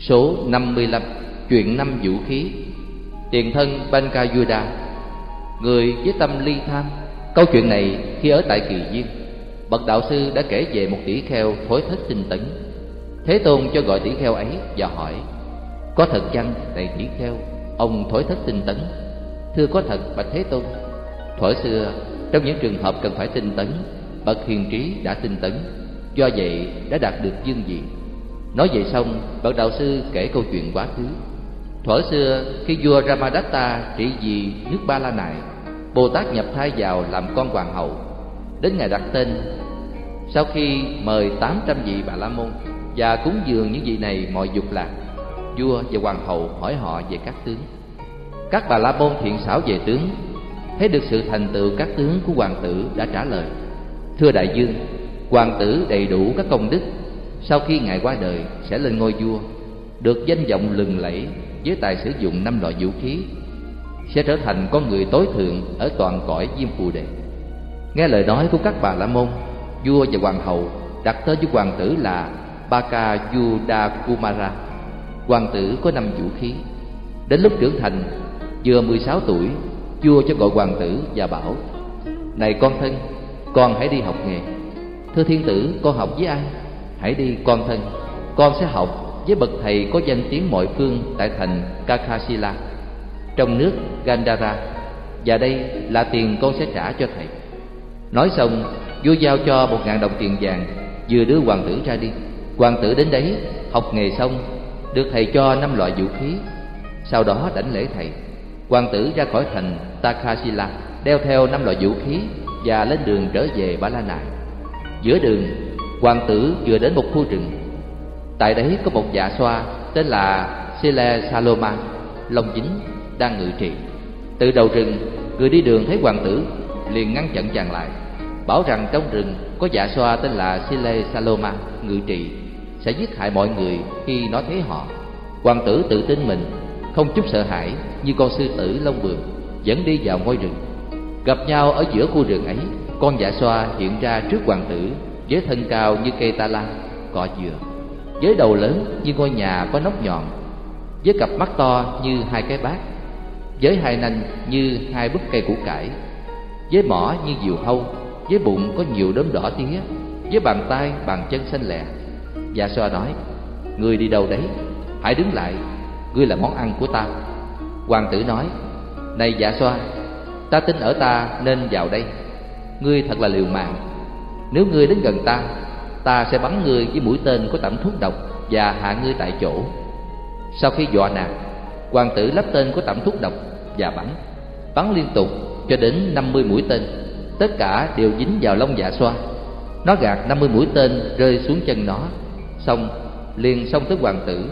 Số 55 Chuyện năm vũ khí. Tiền thân Bankayuda Người với tâm ly tham. Câu chuyện này khi ở tại Kỳ Viên Bậc đạo sư đã kể về một tỷ kheo thối thất tinh tấn. Thế Tôn cho gọi tỷ kheo ấy và hỏi, Có thật chăng này tỷ kheo, Ông thối thất tinh tấn? Thưa có thật, bạch Thế Tôn. Thuở xưa, trong những trường hợp cần phải tinh tấn, Bậc hiền trí đã tinh tấn, Do vậy đã đạt được dương diện Nói vậy xong, bậc đạo sư kể câu chuyện quá khứ. Thuở xưa, khi vua Ramadatta trị vì nước Ba La Nại Bồ Tát nhập thai vào làm con hoàng hậu. Đến ngày đặt tên, Sau khi mời 800 vị Bà La Môn Và cúng dường những vị này mọi dục lạc, Vua và hoàng hậu hỏi họ về các tướng. Các Bà La Môn thiện xảo về tướng, Thấy được sự thành tựu các tướng của hoàng tử đã trả lời, Thưa đại dương, Hoàng tử đầy đủ các công đức sau khi ngài qua đời, sẽ lên ngôi vua, Được danh vọng lừng lẫy với tài sử dụng năm loại vũ khí, Sẽ trở thành con người tối thượng ở toàn cõi Diêm Phù Đề. Nghe lời nói của các bà La Môn, Vua và hoàng hậu đặt tên cho hoàng tử là Baka Yudakumara Hoàng tử có năm vũ khí. Đến lúc trưởng thành, Vừa 16 tuổi, Vua cho gọi hoàng tử và bảo, Này con thân, Con hãy đi học nghề. Thưa thiên tử, con học với ai? Hãy đi, con thân. Con sẽ học với bậc thầy có danh tiếng mọi phương Tại thành Kakasila, Trong nước Gandhara. Và đây là tiền con sẽ trả cho thầy. Nói xong, Vua giao cho một ngàn đồng tiền vàng, Vừa đưa hoàng tử ra đi. Hoàng tử đến đấy, học nghề xong, Được thầy cho năm loại vũ khí. Sau đó đảnh lễ thầy. Hoàng tử ra khỏi thành Takasila, Đeo theo năm loại vũ khí Và lên đường trở về Ba La Nại. Giữa đường Hoàng tử vừa đến một khu rừng. Tại đấy có một dạ xoa Tên là Sile Saloma Long dính đang ngự trị. Từ đầu rừng, Người đi đường thấy hoàng tử, liền ngăn chặn chàng lại, Bảo rằng trong rừng có dạ xoa tên là Sile Saloma ngự trị, Sẽ giết hại mọi người khi nó thấy họ. Hoàng tử tự tin mình, Không chút sợ hãi như con sư tử lông bường, Dẫn đi vào ngôi rừng. Gặp nhau ở giữa khu rừng ấy, Con dạ xoa hiện ra trước hoàng tử với thân cao như cây ta la, Cọ dừa. Với đầu lớn như ngôi nhà có nóc nhọn Với cặp mắt to như hai cái bát Với hai nanh như hai bức cây củ cải Với mỏ như diều hâu Với bụng có nhiều đốm đỏ tía Với bàn tay bàn chân xanh lẹ Dạ xoa nói, Người đi đâu đấy? Hãy đứng lại, Ngươi là món ăn của ta. Hoàng tử nói, Này dạ xoa Ta tin ở ta nên vào đây. Ngươi thật là liều mạng. Nếu ngươi đến gần ta Ta sẽ bắn ngươi với mũi tên có tẩm thuốc độc Và hạ ngươi tại chỗ. Sau khi dọa nạt Hoàng tử lắp tên có tẩm thuốc độc Và bắn. Bắn liên tục cho đến 50 mũi tên. Tất cả đều dính vào lông dạ xoa. Nó gạt 50 mũi tên rơi xuống chân nó. Xong, liền xong tới hoàng tử.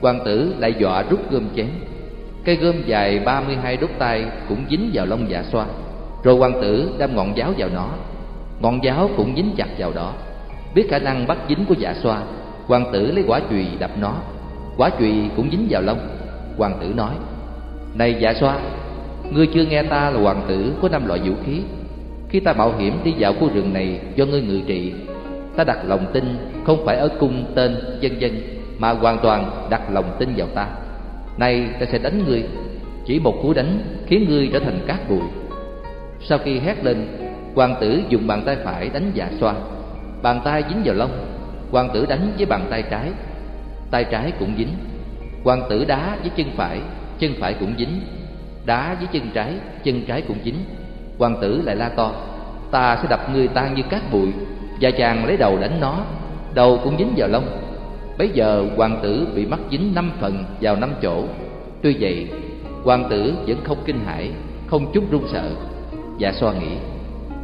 Hoàng tử lại dọa rút gươm chém. Cây gươm dài 32 đốt tay cũng dính vào lông dạ xoa. Rồi hoàng tử đâm ngọn giáo vào nó. Ngọn giáo cũng dính chặt vào đó. Biết khả năng bắt dính của dạ xoa, Hoàng tử lấy quả chùy đập nó. Quả chùy cũng dính vào lông. Hoàng tử nói, Này dạ xoa, Ngươi chưa nghe ta là hoàng tử có năm loại vũ khí. Khi ta mạo hiểm đi vào khu rừng này do ngươi ngự trị, Ta đặt lòng tin không phải ở cung tên dân dân, Mà hoàn toàn đặt lòng tin vào ta. Nay ta sẽ đánh ngươi. Chỉ một cú đánh khiến ngươi trở thành cát bụi. Sau khi hét lên Hoàng tử dùng bàn tay phải đánh dạ xoa. Bàn tay dính vào lông. Hoàng tử đánh với bàn tay trái. Tay trái cũng dính. Hoàng tử đá với chân phải. Chân phải cũng dính. Đá với chân trái. Chân trái cũng dính. Hoàng tử lại la to, Ta sẽ đập người tan như cát bụi. Và chàng lấy đầu đánh nó. Đầu cũng dính vào lông. Bấy giờ hoàng tử bị mắc dính năm phần vào năm chỗ. Tuy vậy, hoàng tử vẫn không kinh hãi, Không chút run sợ. Dạ xoa nghĩ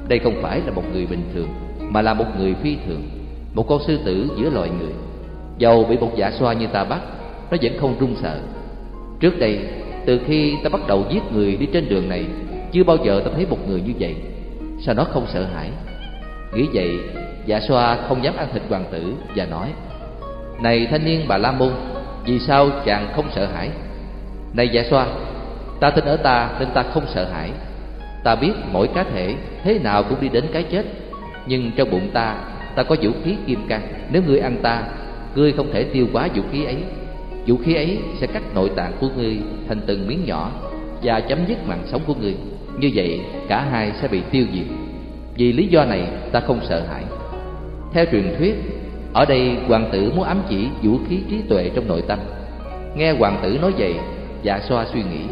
đây không phải là một người bình thường, Mà là một người phi thường. Một con sư tử giữa loài người. Dầu bị một dạ xoa như ta bắt, Nó vẫn không run sợ. Trước đây, từ khi ta bắt đầu giết người đi trên đường này, Chưa bao giờ ta thấy một người như vậy. Sao nó không sợ hãi? Nghĩ vậy Dạ xoa không dám ăn thịt hoàng tử Và nói, Này thanh niên bà La Môn, Vì sao chàng không sợ hãi? Này dạ xoa, Ta tin ở ta nên ta không sợ hãi. Ta biết mỗi cá thể Thế nào cũng đi đến cái chết. Nhưng trong bụng ta Ta có vũ khí kim cang. Nếu ngươi ăn ta, Ngươi không thể tiêu hóa vũ khí ấy. Vũ khí ấy sẽ cắt nội tạng của ngươi thành từng miếng nhỏ và chấm dứt mạng sống của ngươi. Như vậy, cả hai sẽ bị tiêu diệt. Vì lý do này, ta không sợ hãi. Theo truyền thuyết, ở đây hoàng tử muốn ám chỉ vũ khí trí tuệ trong nội tâm. Nghe hoàng tử nói vậy dạ xoa suy nghĩ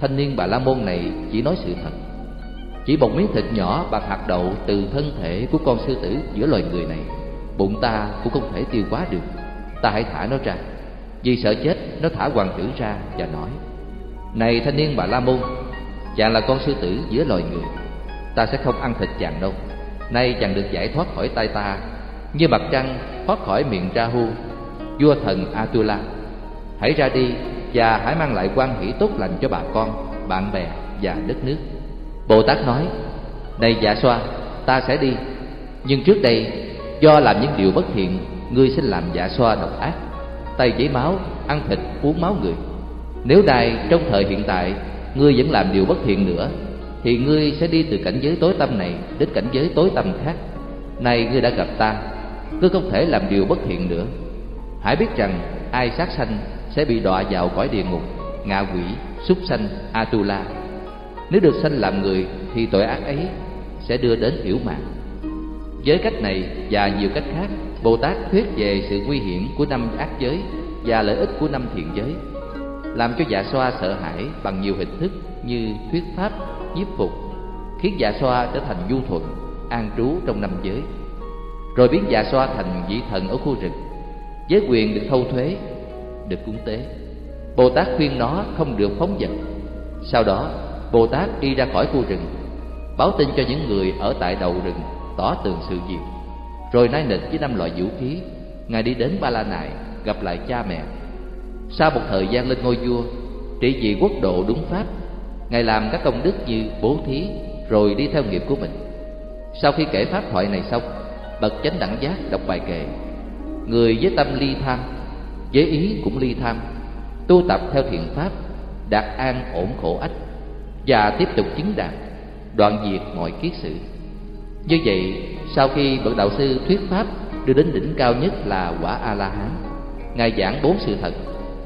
thanh niên bà la môn này chỉ nói sự thật. Chỉ một miếng thịt nhỏ bằng hạt đậu từ thân thể của con sư tử giữa loài người này bụng ta cũng không thể tiêu hóa được. Ta hãy thả nó ra. Vì sợ chết nó thả hoàng tử ra và nói này thanh niên bà la môn chàng là con sư tử giữa loài người. Ta sẽ không ăn thịt chàng đâu. Nay chàng được giải thoát khỏi tay ta. Như mặt trăng thoát khỏi miệng Ra Hu, vua thần Atula hãy ra đi và hãy mang lại quan hỷ tốt lành cho bà con bạn bè và đất nước. Bồ Tát nói Này dạ xoa ta sẽ đi Nhưng trước đây do làm những điều bất thiện Ngươi sẽ làm dạ xoa độc ác Tay giấy máu, ăn thịt, uống máu người. Nếu đài trong thời hiện tại Ngươi vẫn làm điều bất thiện nữa Thì ngươi sẽ đi từ cảnh giới tối tâm này Đến cảnh giới tối tâm khác. Nay ngươi đã gặp ta Ngươi không thể làm điều bất thiện nữa. Hãy biết rằng ai sát sanh sẽ bị đọa vào cõi địa ngục Ngạ quỷ, súc sanh, Atula nếu được sanh làm người thì tội ác ấy sẽ đưa đến hiểu mạng. Với cách này và nhiều cách khác, Bồ Tát thuyết về sự nguy hiểm của năm ác giới và lợi ích của năm thiện giới, làm cho dạ xoa sợ hãi bằng nhiều hình thức như thuyết pháp, nhiếp phục, khiến dạ xoa trở thành du thuận, an trú trong năm giới, rồi biến dạ xoa thành vị thần ở khu rừng, với quyền được thâu thuế, được cúng tế. Bồ Tát khuyên nó không được phóng dật. Sau đó, Bồ Tát đi ra khỏi khu rừng Báo tin cho những người ở tại đầu rừng Tỏ tường sự việc Rồi nai nịch với năm loại vũ khí Ngài đi đến Ba La Nại Gặp lại cha mẹ Sau một thời gian lên ngôi vua Trị vì quốc độ đúng pháp Ngài làm các công đức như bố thí Rồi đi theo nghiệp của mình Sau khi kể pháp thoại này xong Bậc chánh đẳng giác đọc bài kệ Người với tâm ly tham Giới ý cũng ly tham, Tu tập theo thiện pháp Đạt an ổn khổ ách và tiếp tục chứng đạt đoạn diệt mọi kiết sự. Như vậy, sau khi bậc đạo sư thuyết pháp đưa đến đỉnh cao nhất là quả a la hán ngài giảng bốn sự thật.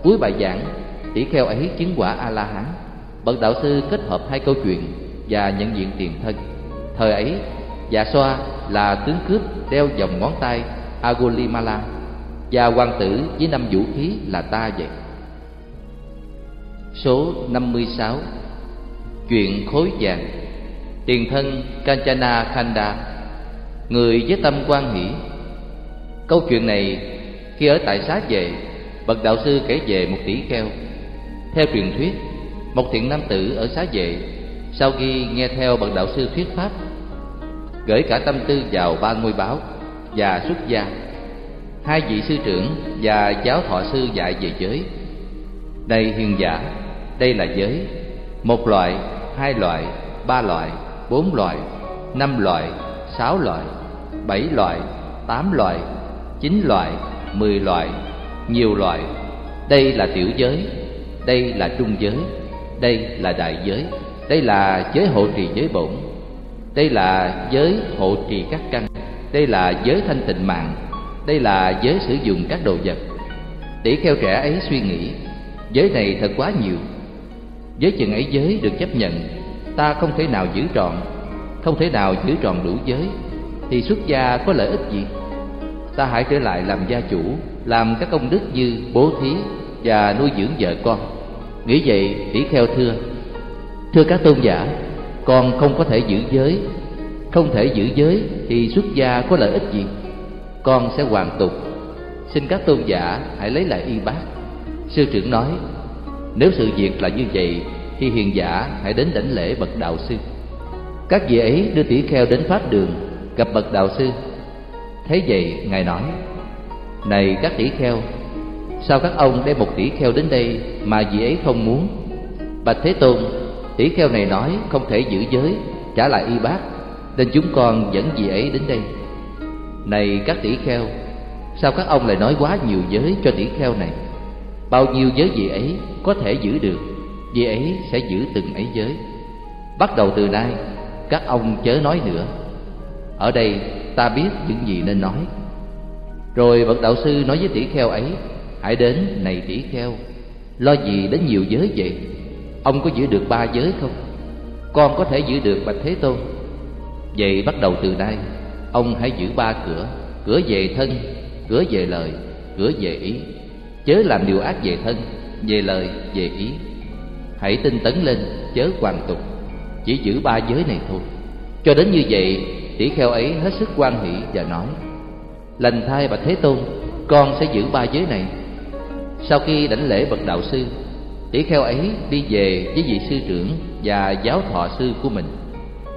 Cuối bài giảng tỷ kheo ấy chứng quả a la hán bậc đạo sư kết hợp hai câu chuyện và nhận diện tiền thân. Thời ấy dạ xoa là tướng cướp đeo vòng ngón tay agolimala và hoàng tử với năm vũ khí là ta vậy. Số 56 chuyện khối vàng. Tiền thân Kanchana Khanda, người với tâm quan hỷ. Câu chuyện này khi ở tại xá về, bậc đạo sư kể về một tỷ kheo. Theo truyền thuyết, một thiện nam tử ở xá vệ sau khi nghe theo bậc đạo sư thuyết pháp, gửi cả tâm tư vào ba ngôi báo và xuất gia hai vị sư trưởng và giáo thọ sư dạy về giới. Đây hiền giả đây là giới. Một loại hai loại, ba loại, bốn loại, năm loại, sáu loại, bảy loại, tám loại, chín loại, mười loại, nhiều loại. Đây là tiểu giới, đây là trung giới, đây là đại giới, đây là giới hộ trì giới bổn, đây là giới hộ trì các căn, đây là giới thanh tịnh mạng, đây là giới sử dụng các đồ vật. Tỷ kheo trẻ ấy suy nghĩ, giới này thật quá nhiều, giới chừng ấy giới được chấp nhận ta không thể nào giữ trọn không thể nào giữ trọn đủ giới thì xuất gia có lợi ích gì? Ta hãy trở lại làm gia chủ làm các công đức như bố thí và nuôi dưỡng vợ con. Nghĩ vậy tỷ kheo thưa. Thưa các tôn giả con không có thể giữ giới. Không thể giữ giới thì xuất gia có lợi ích gì? Con sẽ hoàn tục. Xin các tôn giả hãy lấy lại y bát sư trưởng nói, nếu sự việc là như vậy, Thì hiền giả hãy đến đảnh lễ bậc đạo sư. Các vị ấy đưa tỷ kheo đến pháp đường, Gặp bậc đạo sư. Thấy vậy, Ngài nói, Này các tỷ kheo, Sao các ông đem một tỷ kheo đến đây Mà vị ấy không muốn? Bạch Thế Tôn Tỷ kheo này nói không thể giữ giới, Trả lại y bát Nên chúng con dẫn vị ấy đến đây. Này các tỷ kheo, Sao các ông lại nói quá nhiều giới cho tỷ kheo này? Bao nhiêu giới vị ấy có thể giữ được, Vị ấy sẽ giữ từng ấy giới. Bắt đầu từ nay, Các ông chớ nói nữa. Ở đây ta biết những gì nên nói. Rồi bậc đạo sư nói với tỷ kheo ấy, Hãy đến, này tỷ kheo, Lo gì đến nhiều giới vậy? Ông có giữ được ba giới không? Con có thể giữ được Bạch Thế Tôn. Vậy bắt đầu từ nay Ông hãy giữ ba cửa Cửa về thân, cửa về lời, cửa về ý. Chớ làm điều ác về thân, về lời, về ý. Hãy tinh tấn lên, chớ hoàn tục. Chỉ giữ ba giới này thôi. Cho đến như vậy, tỷ kheo ấy hết sức quan hỷ và nói Lành thai Bạch Thế Tôn, con sẽ giữ ba giới này. Sau khi đảnh lễ bậc đạo sư Tỷ kheo ấy đi về với vị sư trưởng và giáo thọ sư của mình.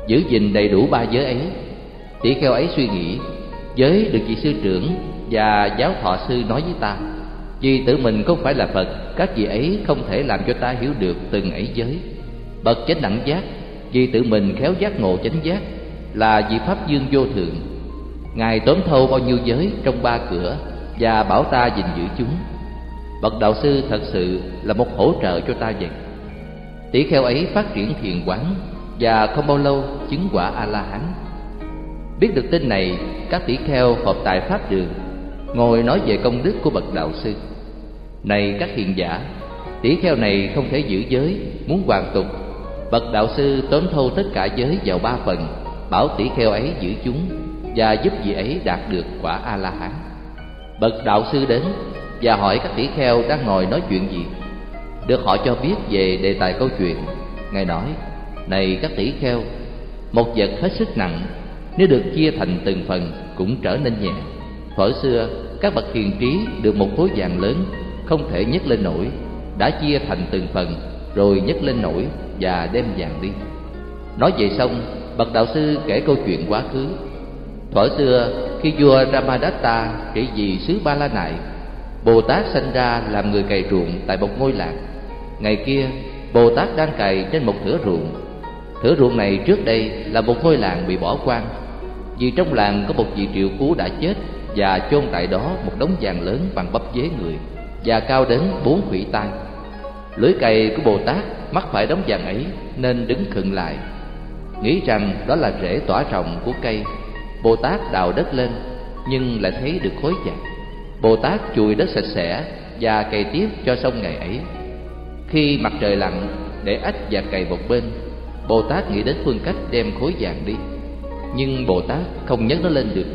Giữ gìn đầy đủ ba giới ấy Tỷ kheo ấy suy nghĩ, Giới được vị sư trưởng và giáo thọ sư nói với ta, Vì tự mình không phải là Phật, Các vị ấy không thể làm cho ta hiểu được từng ấy giới. Bậc chánh đẳng giác, Vì tự mình khéo giác ngộ chánh giác, Là vị Pháp Dương vô thượng. Ngài tóm thâu bao nhiêu giới trong ba cửa Và bảo ta gìn giữ chúng. Bậc đạo sư thật sự là một hỗ trợ cho ta vậy. Tỷ kheo ấy phát triển thiền quán Và không bao lâu, chứng quả A-la-hán. Biết được tin này, các tỷ kheo họp tại pháp đường, ngồi nói về công đức của bậc đạo sư. Này các hiền giả, tỷ kheo này không thể giữ giới, muốn hoàn tục. Bậc đạo sư tóm thâu tất cả giới vào ba phần, bảo tỷ kheo ấy giữ chúng và giúp vị ấy đạt được quả A La Hán. Bậc đạo sư đến và hỏi các tỷ kheo đang ngồi nói chuyện gì. Được họ cho biết về đề tài câu chuyện. Ngài nói: "Này các tỷ kheo, một vật hết sức nặng nếu được chia thành từng phần, cũng trở nên nhẹ. Thuở xưa, các bậc hiền trí được một khối vàng lớn, không thể nhấc lên nổi. Đã chia thành từng phần, rồi nhấc lên nổi và đem vàng đi. Nói về xong, bậc đạo sư kể câu chuyện quá khứ. Thuở xưa, khi vua ramadatta trị vì xứ ba la nại bồ tát sanh ra làm người cày ruộng tại một ngôi làng. Ngày kia bồ tát đang cày trên một thửa ruộng. Thửa ruộng này trước đây là một ngôi làng bị bỏ hoang vì trong làng có một vị triệu phú đã chết và chôn tại đó một đống vàng lớn bằng bắp dế người và cao đến bốn khủy tay lưỡi cày của bồ tát mắc phải đống vàng ấy nên đứng khựng lại. Nghĩ rằng đó là rễ tỏa rộng của cây, bồ tát đào đất lên, nhưng lại thấy được khối vàng. Bồ tát chùi đất sạch sẽ và cày tiếp cho xong ngày ấy. Khi mặt trời lặn, để ách và cày một bên, bồ tát nghĩ đến phương cách đem khối vàng đi nhưng Bồ Tát không nhấc nó lên được.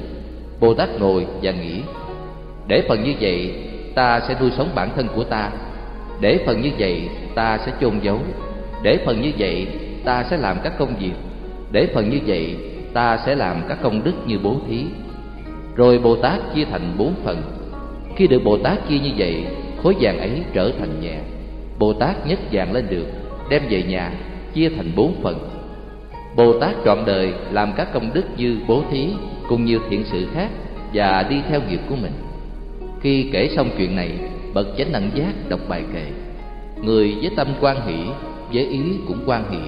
Bồ Tát ngồi và nghĩ, Để phần như vậy, ta sẽ nuôi sống bản thân của ta. Để phần như vậy, ta sẽ chôn giấu. Để phần như vậy, ta sẽ làm các công việc. Để phần như vậy, ta sẽ làm các công đức như bố thí. Rồi Bồ Tát chia thành bốn phần. Khi được Bồ Tát chia như vậy, Khối vàng ấy trở thành nhẹ Bồ Tát nhấc vàng lên được, Đem về nhà, chia thành bốn phần. Bồ Tát trọn đời làm các công đức như bố thí cùng nhiều thiện sự khác và đi theo nghiệp của mình. Khi kể xong chuyện này, bậc chánh đẳng giác đọc bài kệ. Người với tâm quan hỷ, với ý cũng quan hỷ,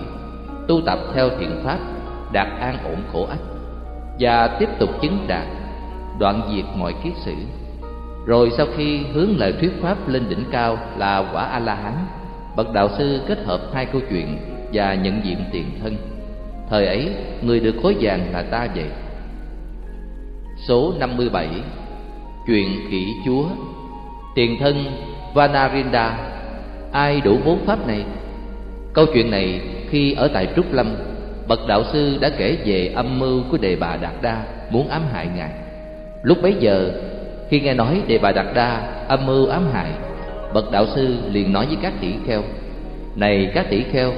tu tập theo thiện pháp, đạt an ổn khổ ách và tiếp tục chứng đạt, đoạn diệt mọi kiết sử. Rồi sau khi hướng lời thuyết pháp lên đỉnh cao là quả A La Hán, bậc đạo sư kết hợp hai câu chuyện và nhận diện tiền thân Thời ấy, người được khối vàng là ta vậy. Số 57 Chuyện kỹ chúa. Tiền thân, Vanarinda. Ai đủ vốn pháp này? Câu chuyện này khi ở tại Trúc Lâm, Bậc đạo sư đã kể về âm mưu của Đề Bà Đạt Đa Muốn ám hại Ngài. Lúc bấy giờ, Khi nghe nói Đề Bà Đạt Đa âm mưu ám hại, Bậc đạo sư liền nói với các tỷ kheo, Này các tỷ kheo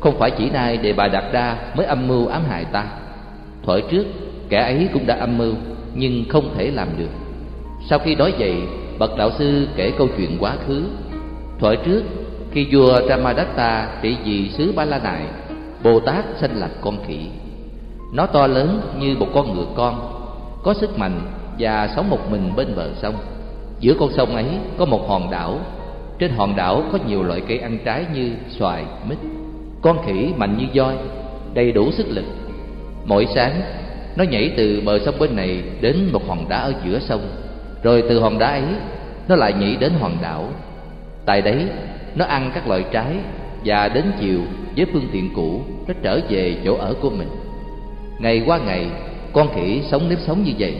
không phải chỉ nay Đề Bà Đạt Đa mới âm mưu ám hại ta. Thuở trước kẻ ấy cũng đã âm mưu Nhưng không thể làm được. Sau khi nói vậy Bậc đạo sư kể câu chuyện quá khứ. Thuở trước khi vua Ramadatta trị vì xứ Ba La Nại Bồ Tát sinh lập con khỉ. Nó to lớn như một con ngựa con Có sức mạnh và sống một mình bên bờ sông. Giữa con sông ấy có một hòn đảo. Trên hòn đảo có nhiều loại cây ăn trái như xoài, mít con khỉ mạnh như voi, đầy đủ sức lực. Mỗi sáng, nó nhảy từ bờ sông bên này đến một hòn đá ở giữa sông. Rồi từ hòn đá ấy, nó lại nhảy đến hòn đảo. Tại đấy, nó ăn các loại trái và đến chiều với phương tiện cũ, nó trở về chỗ ở của mình. Ngày qua ngày, con khỉ sống nếp sống như vậy.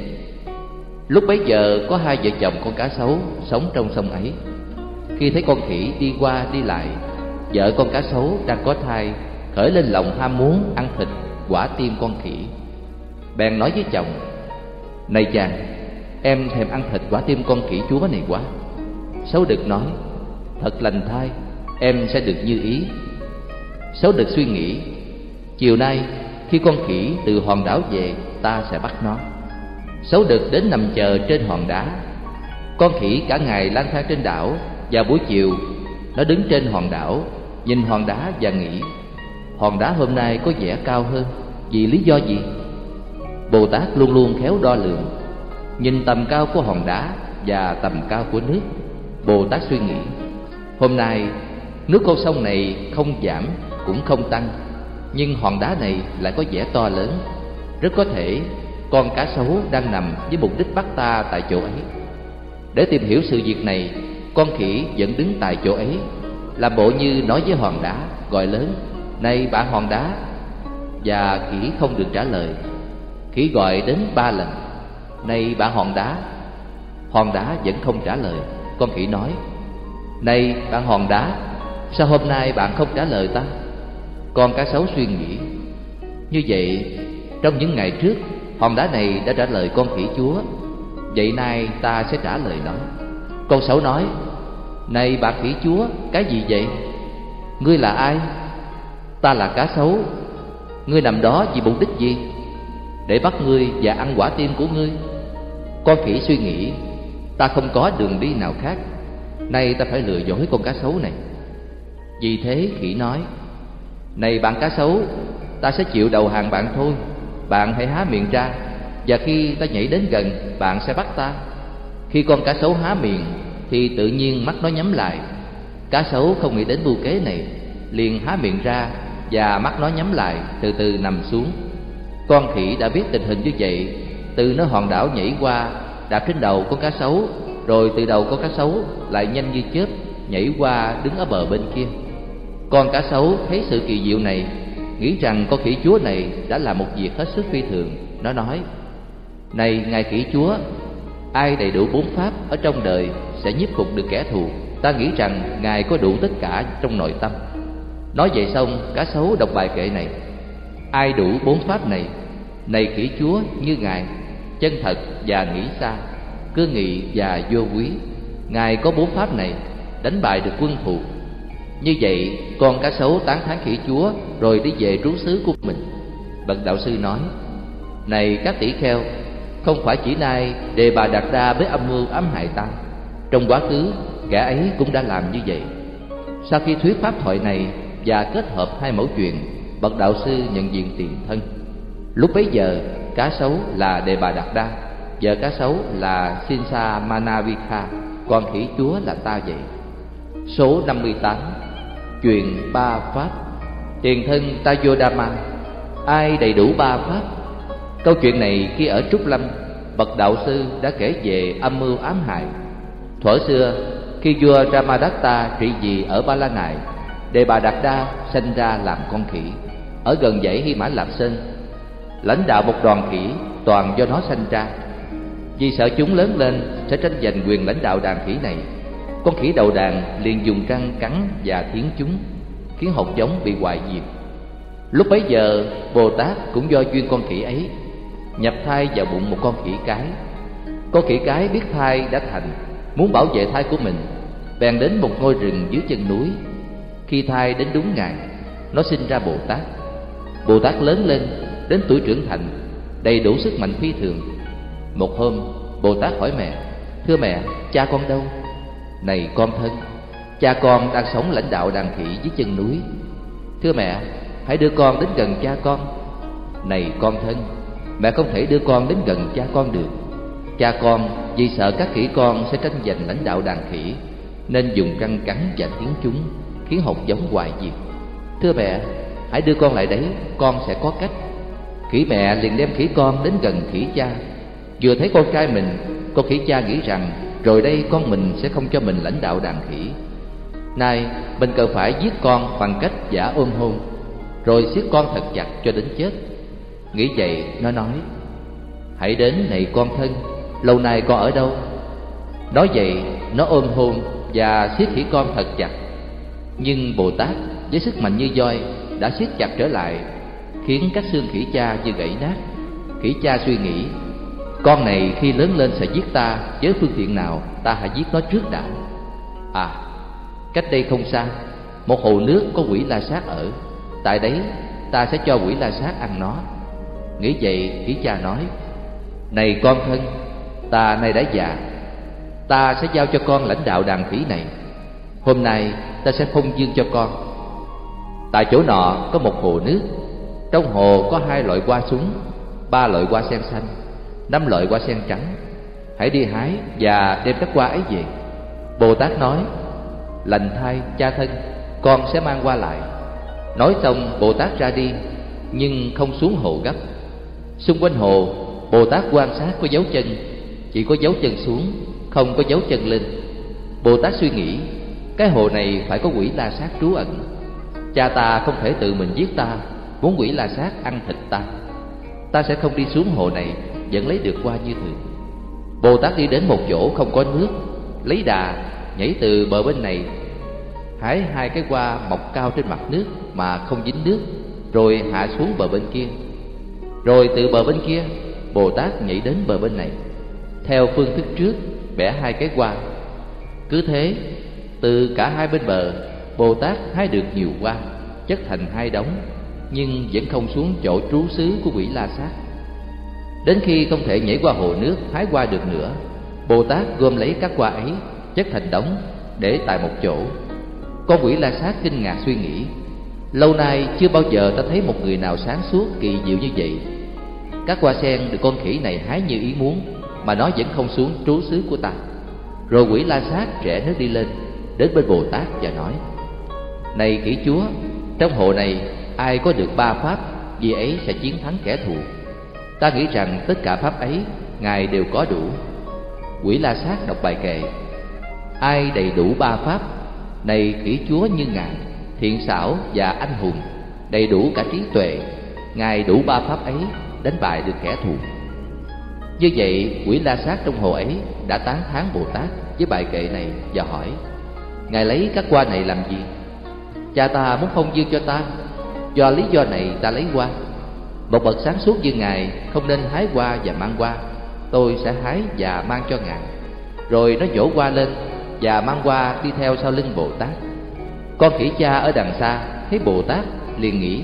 Lúc bấy giờ, có hai vợ chồng con cá sấu sống trong sông ấy. Khi thấy con khỉ đi qua đi lại Vợ con cá sấu đang có thai Khởi lên lòng ham muốn ăn thịt quả tim con khỉ. Bèn nói với chồng Này chàng, em thèm ăn thịt quả tim con khỉ chúa này quá. Sấu đực nói Thật lành thai, em sẽ được như ý. Sấu đực suy nghĩ Chiều nay khi con khỉ từ hòn đảo về Ta sẽ bắt nó. Sấu đực đến nằm chờ trên hòn đá. Con khỉ cả ngày lang thang trên đảo Và buổi chiều Nó đứng trên hòn đảo Nhìn hòn đá và nghĩ, Hòn đá hôm nay có vẻ cao hơn Vì lý do gì? Bồ Tát luôn luôn khéo đo lường, Nhìn tầm cao của hòn đá Và tầm cao của nước Bồ Tát suy nghĩ, Hôm nay nước con sông này không giảm cũng không tăng, Nhưng hòn đá này lại có vẻ to lớn, Rất có thể con cá sấu đang nằm với mục đích bắt ta tại chỗ ấy Để tìm hiểu sự việc này, Con khỉ vẫn đứng tại chỗ ấy làm bộ như nói với hòn đá, Gọi lớn, Này bạn hòn đá. Và khỉ không được trả lời. Khỉ gọi đến ba lần, Này bạn hòn đá. Hòn đá vẫn không trả lời. Con khỉ nói, Này bạn hòn đá, Sao hôm nay bạn không trả lời ta? Con cá sấu suy nghĩ, Như vậy, Trong những ngày trước, Hòn đá này đã trả lời con khỉ chúa. Vậy nay ta sẽ trả lời nó. Con sấu nói này bà khỉ chúa, Cái gì vậy? Ngươi là ai? Ta là cá sấu. Ngươi nằm đó vì mục đích gì? Để bắt ngươi và ăn quả tim của ngươi. Con khỉ suy nghĩ, Ta không có đường đi nào khác. Nay ta phải lừa dối con cá sấu này. Vì thế khỉ nói, Này bạn cá sấu, Ta sẽ chịu đầu hàng bạn thôi. Bạn hãy há miệng ra, và khi ta nhảy đến gần, bạn sẽ bắt ta. Khi con cá sấu há miệng thì tự nhiên mắt nó nhắm lại. Cá sấu không nghĩ đến mưu kế này, liền há miệng ra và mắt nó nhắm lại, từ từ nằm xuống. Con khỉ đã biết tình hình như vậy, từ nó hòn đảo nhảy qua đạp trên đầu con cá sấu, rồi từ đầu con cá sấu lại nhanh như chớp nhảy qua đứng ở bờ bên kia. Con cá sấu thấy sự kỳ diệu này, nghĩ rằng con khỉ chúa này đã làm một việc hết sức phi thường. Nó nói, này, ngài khỉ chúa ai đầy đủ bốn pháp ở trong đời sẽ nhiếp phục được kẻ thù. Ta nghĩ rằng ngài có đủ tất cả trong nội tâm. Nói vậy xong cá sấu đọc bài kệ này. Ai đủ bốn pháp này này kỹ chúa như ngài, chân thật và nghĩ xa, cư nghị và vô quý. Ngài có bốn pháp này, đánh bại được quân thù. Như vậy, con cá sấu tán thán khỉ chúa Rồi đi về trú xứ của mình. Bậc đạo sư nói, Này các tỷ kheo không phải chỉ nay đề bà đạt đa với âm mưu ám hại ta. Trong quá khứ, kẻ ấy cũng đã làm như vậy. Sau khi thuyết pháp thoại này Và kết hợp hai mẫu chuyện, Bậc đạo sư nhận diện tiền thân. Lúc bấy giờ, cá sấu là đề bà đạt đa Vợ cá sấu là Sinsa Manavika Con khỉ chúa là ta vậy. Số 58 Chuyện ba pháp. Tiền thân Tayodama Ai đầy đủ ba pháp? Câu chuyện này khi ở Trúc Lâm, Bậc đạo sư đã kể về âm mưu ám hại. Thuở xưa, khi vua Ramadatta trị vì ở Ba La Nại, Đề bà Đạt Đa sinh ra làm con khỉ. Ở gần dãy Hy Mã Lạp Sơn, Lãnh đạo một đoàn khỉ toàn do nó sinh ra. Vì sợ chúng lớn lên sẽ tranh giành quyền lãnh đạo đàn khỉ này, con khỉ đầu đàn liền dùng răng cắn và thiến chúng, khiến hột giống bị hoại diệt. Lúc bấy giờ, bồ tát cũng do duyên con khỉ ấy nhập thai vào bụng một con khỉ cái. Con khỉ cái biết thai đã thành, muốn bảo vệ thai của mình, bèn đến một ngôi rừng dưới chân núi. Khi thai đến đúng ngày, nó sinh ra bồ tát. Bồ tát lớn lên, đến tuổi trưởng thành, đầy đủ sức mạnh phi thường. Một hôm, bồ tát hỏi mẹ, thưa mẹ, cha con đâu? Này con thân, Cha con đang sống lãnh đạo đàn khỉ dưới chân núi. Thưa mẹ, Hãy đưa con đến gần cha con. Này con thân Mẹ không thể đưa con đến gần cha con được. Cha con vì sợ các khỉ con sẽ tranh giành lãnh đạo đàn khỉ, Nên dùng răng cắn và tiếng chúng Khiến hột giống hoài diệt. Thưa mẹ, Hãy đưa con lại đấy, Con sẽ có cách. Khỉ mẹ liền đem khỉ con đến gần khỉ cha. Vừa thấy con trai mình, Con khỉ cha nghĩ rằng rồi đây con mình sẽ không cho mình lãnh đạo đàn khỉ. Nay, mình cần phải giết con bằng cách giả ôm hôn, rồi siết con thật chặt cho đến chết nghĩ vậy, nó nói, hãy đến này con thân, Lâu nay con ở đâu? Nói vậy, nó ôm hôn Và siết khỉ con thật chặt. Nhưng Bồ Tát với sức mạnh như voi Đã siết chặt trở lại, Khiến các xương khỉ cha như gãy nát. Khỉ cha suy nghĩ, Con này khi lớn lên sẽ giết ta Với phương tiện nào, ta hãy giết nó trước đã. À cách đây không xa, Một hồ nước có quỷ la sát ở. Tại đấy, ta sẽ cho quỷ la sát ăn nó. Nghĩ vậy khỉ cha nói, Này con thân, Ta nay đã già. Ta sẽ giao cho con lãnh đạo đàn khỉ này. Hôm nay ta sẽ phong dương cho con. Tại chỗ nọ có một hồ nước. Trong hồ có hai loại hoa súng, Ba loại hoa sen xanh, Năm loại hoa sen trắng. Hãy đi hái và đem các hoa ấy về. Bồ Tát nói, Lành thai, cha thân, Con sẽ mang qua lại. Nói xong, Bồ Tát ra đi, Nhưng không xuống hồ gấp. Xung quanh hồ, Bồ Tát quan sát có dấu chân, Chỉ có dấu chân xuống, Không có dấu chân lên. Bồ Tát suy nghĩ, Cái hồ này phải có quỷ la sát trú ẩn. Cha ta không thể tự mình giết ta, Muốn quỷ la sát ăn thịt ta. Ta sẽ không đi xuống hồ này, Vẫn lấy được qua như thường. Bồ Tát đi đến một chỗ không có nước, Lấy đà, nhảy từ bờ bên này, Hái hai cái hoa mọc cao trên mặt nước Mà không dính nước, Rồi hạ xuống bờ bên kia. Rồi từ bờ bên kia, Bồ Tát nhảy đến bờ bên này. Theo phương thức trước, Bẻ hai cái hoa. Cứ thế, Từ cả hai bên bờ, Bồ Tát hái được nhiều hoa, Chất thành hai đống, Nhưng vẫn không xuống chỗ trú xứ của quỷ La Sát. Đến khi không thể nhảy qua hồ nước hái hoa được nữa, Bồ Tát gom lấy các hoa ấy, Chất thành đống, Để tại một chỗ. Con quỷ La Sát kinh ngạc suy nghĩ Lâu nay chưa bao giờ ta thấy một người nào sáng suốt kỳ diệu như vậy. Các hoa sen được con khỉ này hái như ý muốn, Mà nó vẫn không xuống trú xứ của ta. Rồi quỷ La Sát trẻ nước đi lên, Đến bên Bồ Tát và nói, Này kỹ chúa, Trong hộ này ai có được ba pháp, Vì ấy sẽ chiến thắng kẻ thù. Ta nghĩ rằng tất cả pháp ấy Ngài đều có đủ. Quỷ La Sát đọc bài kệ, Ai đầy đủ ba pháp, Này kỹ chúa như Ngài. Thiện xảo và anh hùng, Đầy đủ cả trí tuệ, Ngài đủ ba pháp ấy Đánh bại được kẻ thù. Như vậy, quỷ la sát trong hồ ấy Đã tán thán Bồ Tát với bài kệ này Và hỏi, Ngài lấy các hoa này làm gì? Cha ta muốn phong dương cho ta. Do lý do này ta lấy hoa. Một bậc sáng suốt như Ngài Không nên hái hoa và mang hoa. Tôi sẽ hái và mang cho Ngài. Rồi nó vỗ hoa lên Và mang hoa đi theo sau lưng Bồ Tát. Con khỉ cha ở đằng xa, Thấy Bồ Tát, liền nghĩ,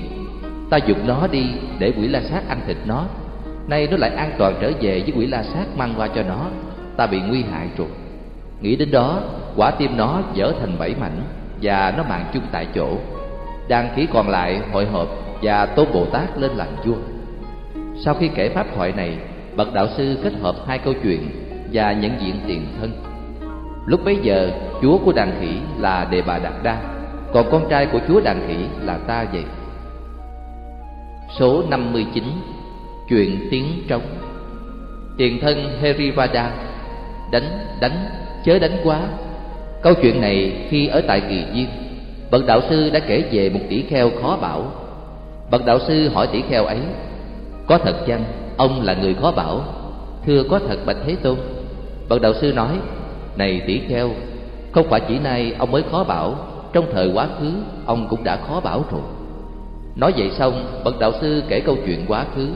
Ta dục nó đi để quỷ la sát ăn thịt nó. Nay nó lại an toàn trở về với quỷ la sát mang qua cho nó. Ta bị nguy hại rồi Nghĩ đến đó, quả tim nó dở thành bảy mảnh Và nó mạng chung tại chỗ. Đàn khỉ còn lại hội họp Và tôn Bồ Tát lên làm vua. Sau khi kể pháp thoại này, Bậc đạo sư kết hợp hai câu chuyện Và nhận diện tiền thân. Lúc bấy giờ, chúa của đàn khỉ là Đề Bà Đạt Đa. Còn con trai của chúa đàn khỉ là ta vậy. Số 59 Chuyện tiếng trống. Tiền thân Herivada Đánh, đánh, chớ đánh quá. Câu chuyện này khi ở tại Kỳ Diên Bậc đạo sư đã kể về một tỷ kheo khó bảo. Bậc đạo sư hỏi tỷ kheo ấy Có thật chăng ông là người khó bảo? Thưa có thật bạch Thế Tôn. Bậc đạo sư nói Này tỷ kheo Không phải chỉ nay ông mới khó bảo trong thời quá khứ, ông cũng đã khó bảo rồi. Nói vậy xong, Bậc đạo sư kể câu chuyện quá khứ.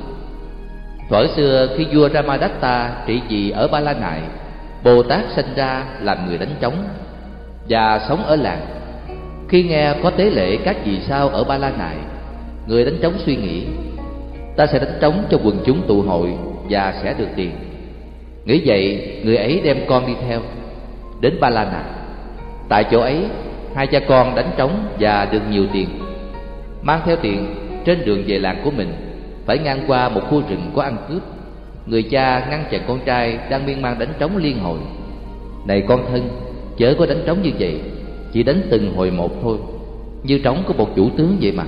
Thuở xưa, khi vua Ramadatta trị vì ở Ba La Nại Bồ Tát sinh ra làm người đánh trống Và sống ở làng. Khi nghe có tế lễ các vì sao ở Ba La Nại Người đánh trống suy nghĩ, Ta sẽ đánh trống cho quần chúng tụ hội Và sẽ được tiền. Nghĩ vậy, người ấy đem con đi theo Đến Ba La Nại Tại chỗ ấy Hai cha con đánh trống và được nhiều tiền. Mang theo tiền trên đường về làng của mình Phải ngang qua một khu rừng có ăn cướp. Người cha ngăn chặn con trai đang miên man đánh trống liên hồi. Này con thân, chớ có đánh trống như vậy Chỉ đánh từng hồi một thôi Như trống của một chủ tướng vậy mà.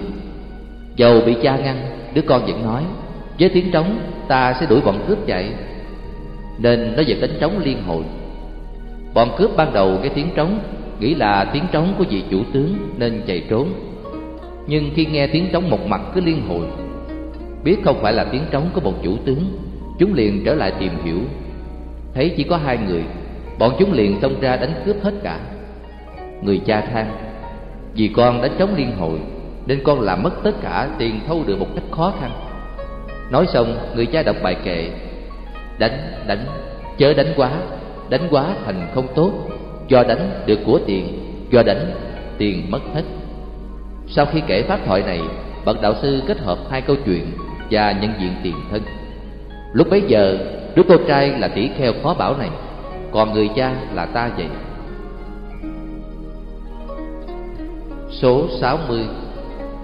Dầu bị cha ngăn, đứa con vẫn nói Với tiếng trống ta sẽ đuổi bọn cướp chạy. Nên nó vẫn đánh trống liên hồi. Bọn cướp ban đầu cái tiếng trống Nghĩ là tiếng trống của vị chủ tướng nên chạy trốn. Nhưng khi nghe tiếng trống một mặt cứ liên hồi, Biết không phải là tiếng trống của một chủ tướng, Chúng liền trở lại tìm hiểu. Thấy chỉ có hai người, bọn chúng liền xông ra đánh cướp hết cả. Người cha than, vì con đánh trống liên hồi, nên con làm mất tất cả tiền thâu được một cách khó khăn. Nói xong, người cha đọc bài kệ, đánh đánh, chớ đánh quá đánh quá thành không tốt do đánh được của tiền, do đánh, tiền mất hết. Sau khi kể pháp thoại này, bậc đạo sư kết hợp hai câu chuyện và nhân diện tiền thân. Lúc bấy giờ đứa con trai là tỷ kheo khó bảo này, còn người cha là ta vậy. Số 60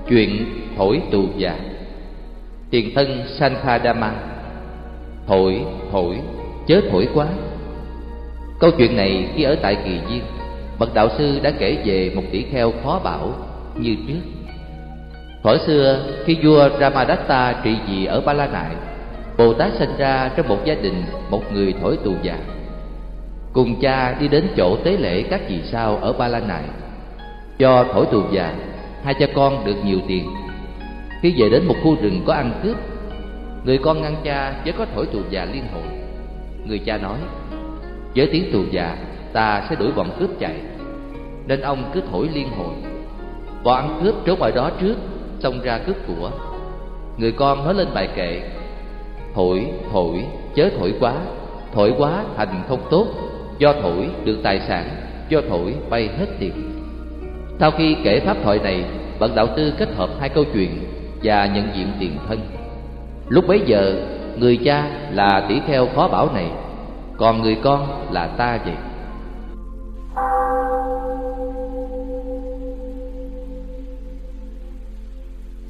chuyện thổi tù già. Tiền thân Sankhadama. Thổi thổi, chớ thổi quá câu chuyện này khi ở tại kỳ viên bậc đạo sư đã kể về một tỷ kheo khó bảo như trước. Thuở xưa, khi vua Ramadatta trị vì ở Ba La Nại, Bồ Tát sinh ra trong một gia đình, một người thổi tù già. Cùng cha đi đến chỗ tế lễ các vì sao ở Ba La Nại. Do thổi tù già, hai cha con được nhiều tiền. Khi về đến một khu rừng có ăn cướp, người con ngăn cha chớ có thổi tù già liên hồi. Người cha nói với tiếng tù già, ta sẽ đuổi bọn cướp chạy. Nên ông cứ thổi liên hồi. Bọn ăn cướp trốn ở đó trước, xông ra cướp của. Người con nói lên bài kệ, thổi thổi, chớ thổi quá. Thổi quá thành không tốt. Do thổi được tài sản, do thổi bay hết tiền. Sau khi kể pháp thoại này bậc đạo sư kết hợp hai câu chuyện và nhận diện tiền thân. Lúc bấy giờ, người cha là tỷ kheo khó bảo này còn người con là ta vậy?